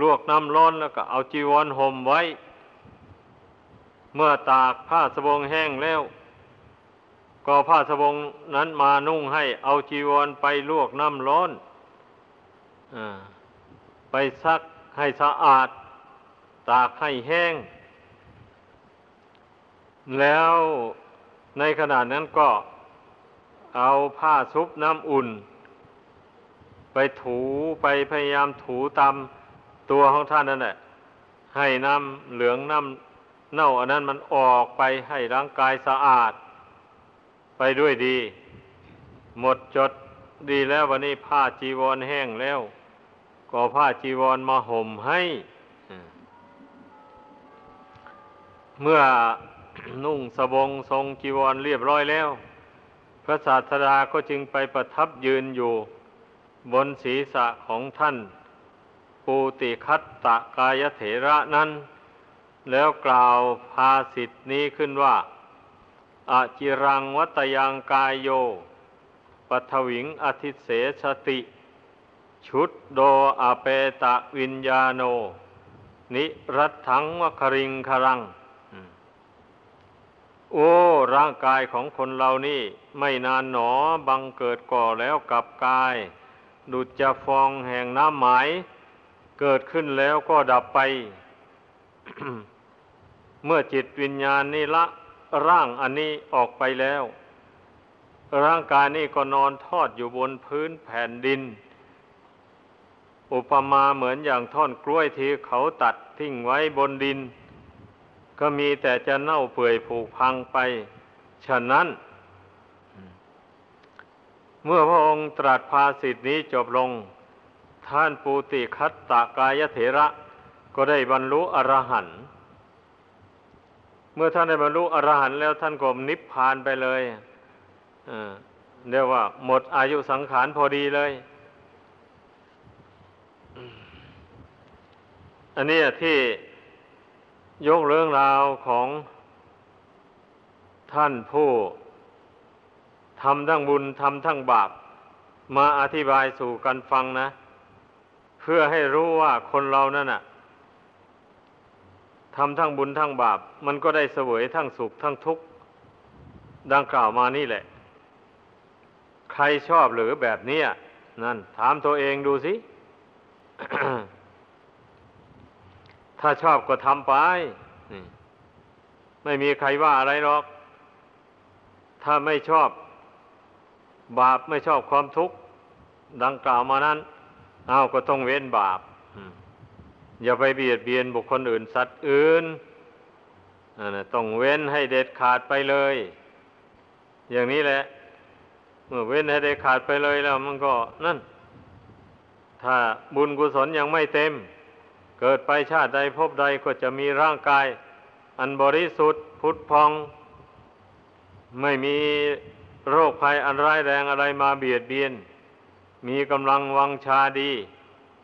ลวกน้ำร้อนแล้วก็เอาจีวรห่มไว้ เมื่อตากผ้าสบงแห้งแล้ว ก็ผ้าสบงนั้นมานุ่งให้เอาจีวรไปลวกน้ำร้อนอไปซักให้สะอาด ตากให้แห้ง แล้วในขณะนั้นก็เอาผ้าซุบน้ำอุ่น ไปถูไปพยายามถูตาม ตัวของท่านนั่นแหละให้น้ำเหลืองน้ำเน่าอันนั้นมันออกไปให้ร่างกายสะอาด ไปด้วยดี หมดจดดีแล้ววันนี้ผ้าจีวรแห้งแล้ว ก็ผ้าจีวรมาห่มให้ เมื่อนุ่งสบงทรงจีวรเรียบร้อยแล้ว พระศาสดาก็จึงไปประทับยืนอยู่บนศีรษะของท่าน ปูติคัตตะกายเถระนั้น แล้วกล่าวภาสิทธินี้ขึ้นว่าอาจิรังวัตยังกายโยปัทวิงอธิเสสติ ชุดโดอาเปตะวิญญาโน นิรัตถังวคริงครัง โอ้ ร่างกายของคนเรานี่ ไม่นานหนอบังเกิดก่อแล้วกับกาย ดุจจะฟองแห่งน้ำหม เกิดขึ้นแล้วก็ดับไป เมื่อจิตวิญญาณนี่ละร่างอันนี้ออกไปแล้ว ร่างกายนี่ก็นอนทอดอยู่บนพื้นแผ่นดิน อุปมาเหมือนอย่างท่อนกล้วยที่เขาตัดทิ้งไว้บนดิน ก็มีแต่จะเน่าเปื่อยผุพังไป ฉะนั้น เมื่อพระองค์ตรัสภาสิทธินี้จบลง ท่านปูติคัตตากายเถระ ก็ได้บรรลุอรหันต์เมื่อท่านได้บรรลุอรหันต์แล้วท่านก็นิพพานไปเลยเรียกว่า หมดอายุสังขารพอดีเลย อันนี้ที่ยกเรื่องราวของท่านผู้ทำทั้งบุญทำทั้งบาป มาอธิบายสู่กันฟังนะ พื่อให้รู้ว่าคนเรานั่นน่ะทำทั้งบุญทั้งบาป มันก็ได้เสวยทั้งสุขทั้งทุกข์ดังกล่าวมานี่แหละ ใครชอบหรือแบบนี้นั่น ถามตัวเองดูสิ ถ้าชอบก็ทำไปไม่มีใครว่าอะไรหรอก ถ้าไม่ชอบ บาปไม่ชอบความทุกข์ดังกล่าวมานั้น อาวก็ต้องเว้นบาปอย่าไปเบียดเบียนบุคคลอื่นสัตว์อื่นต้องเว้นให้เด็ดขาดไปเลย อย่างนี้แหละ เมื่อเว้นให้เด็ดขาดไปเลยแล้ว มันก็นั่น ถ้าบุญกุศลยังไม่เต็ม เกิดไปชาติใดพบใดก็จะมีร่างกาย อันบริสุทธิ์พุทธพอง ไม่มีโรคภัยอันร้ายแรงอะไรมาเบียดเบียน มีกำลังวังชาดี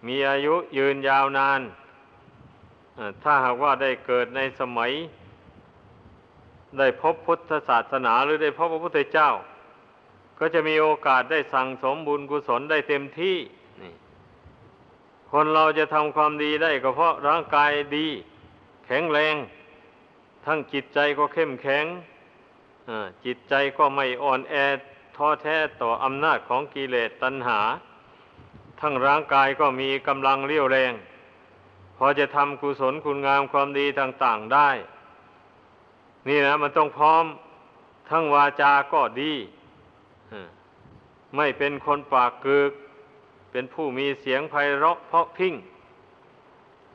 มีอายุยืนยาวนาน ถ้าหากว่าได้เกิดในสมัย ได้พบพุทธศาสนาหรือได้พบพระพุทธเจ้า ก็จะมีโอกาสได้สั่งสมบุญกุศลได้เต็มที่ คนเราจะทำความดีได้ก็เพราะร่างกายดี แข็งแรง ทั้งจิตใจก็เข้มแข็งจิตใจก็ไม่อ่อนแอ ท้อแท้ต่ออำนาจของกิเลสตัณหา ทั้งร่างกายก็มีกำลังเรี่ยวแรง พอจะทำกุศลคุณงามความดีต่าง ๆได้ นี่นะมันต้องพร้อมทั้งวาจาก็ดีไม่เป็นคนปากกึกเป็นผู้มีเสียงไพเราะเพราะพิ้ง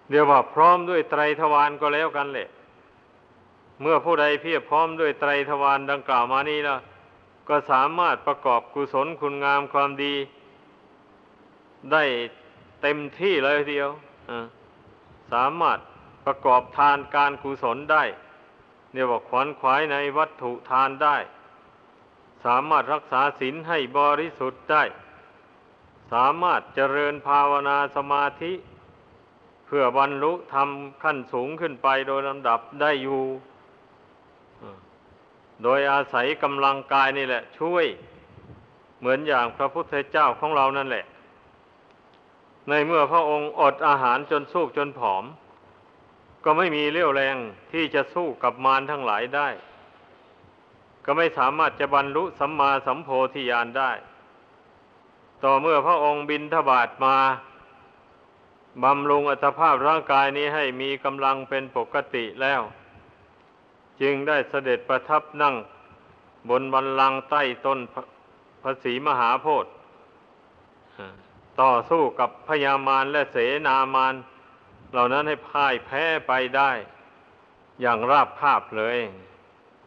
เดี๋ยวว่าพร้อมด้วยไตรทวารก็แล้วกันแหละ เมื่อผู้ใดเพียบพร้อมด้วยไตรทวารดังกล่าวมานี้แล้ว ก็สามารถประกอบกุศลคุณงามความดี ได้เต็มที่เลยทีเดียวสามารถประกอบทานการกุศลได้เรียกว่าขวนขวายในวัตถุทานได้ สามารถรักษาศีลให้บริสุทธิ์ได้ สามารถเจริญภาวนาสมาธิ เพื่อบรรลุธรรมขั้นสูงขึ้นไปโดยลำดับได้อยู่ โดยอาศัยกำลังกายนี่แหละ ช่วยเหมือนอย่างพระพุทธเจ้าของเรานั่นแหละ ในเมื่อพระองค์อดอาหารจนสู้จนผอม ก็ไม่มีเรี่ยวแรงที่จะสู้กับมารทั้งหลายได้ ก็ไม่สามารถจะบรรลุสัมมาสัมโพธิญาณได้ ต่อเมื่อพระองค์บินทบาทมาบำรุงอัตภาพร่างกายนี้ให้มีกำลังเป็นปกติแล้ว จึงได้เสด็จประทับนั่งบนบันลังใต้ต้นพระศรีมหาโพธิ์ต่อสู้กับพญามารและเสนามารเหล่านั้นให้พ่ายแพ้ไปได้ อย่างราบคาบเลย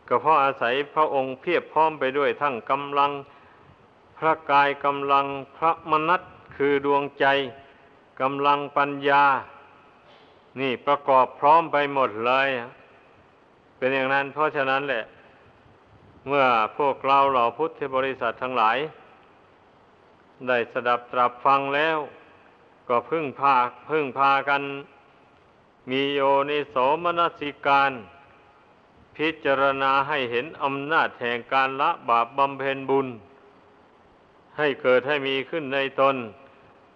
ก็เพราะอาศัยพระองค์เพียบพร้อมไปด้วยทั้งกำลังพระกายกำลังพระมนัตคือดวงใจกำลังปัญญา นี่ประกอบพร้อมไปหมดเลย เป็นอย่างนั้น เพราะฉะนั้นแหละ เมื่อพวกเราเหล่าพุทธบริษัททั้งหลาย ได้สดับตรับฟังแล้ว ก็พึ่งพาพึ่งพากัน มีโยนิโสมนสิการ พิจารณาให้เห็นอำนาจแห่งการละบาปบำเพ็ญบุญ ให้เกิดให้มีขึ้นในตน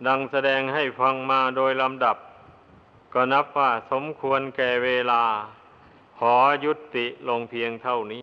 ดังแสดงให้ฟังมาโดยลำดับ ก็นับว่าสมควรแก่เวลา ขอยุติลงเพียงเท่านี้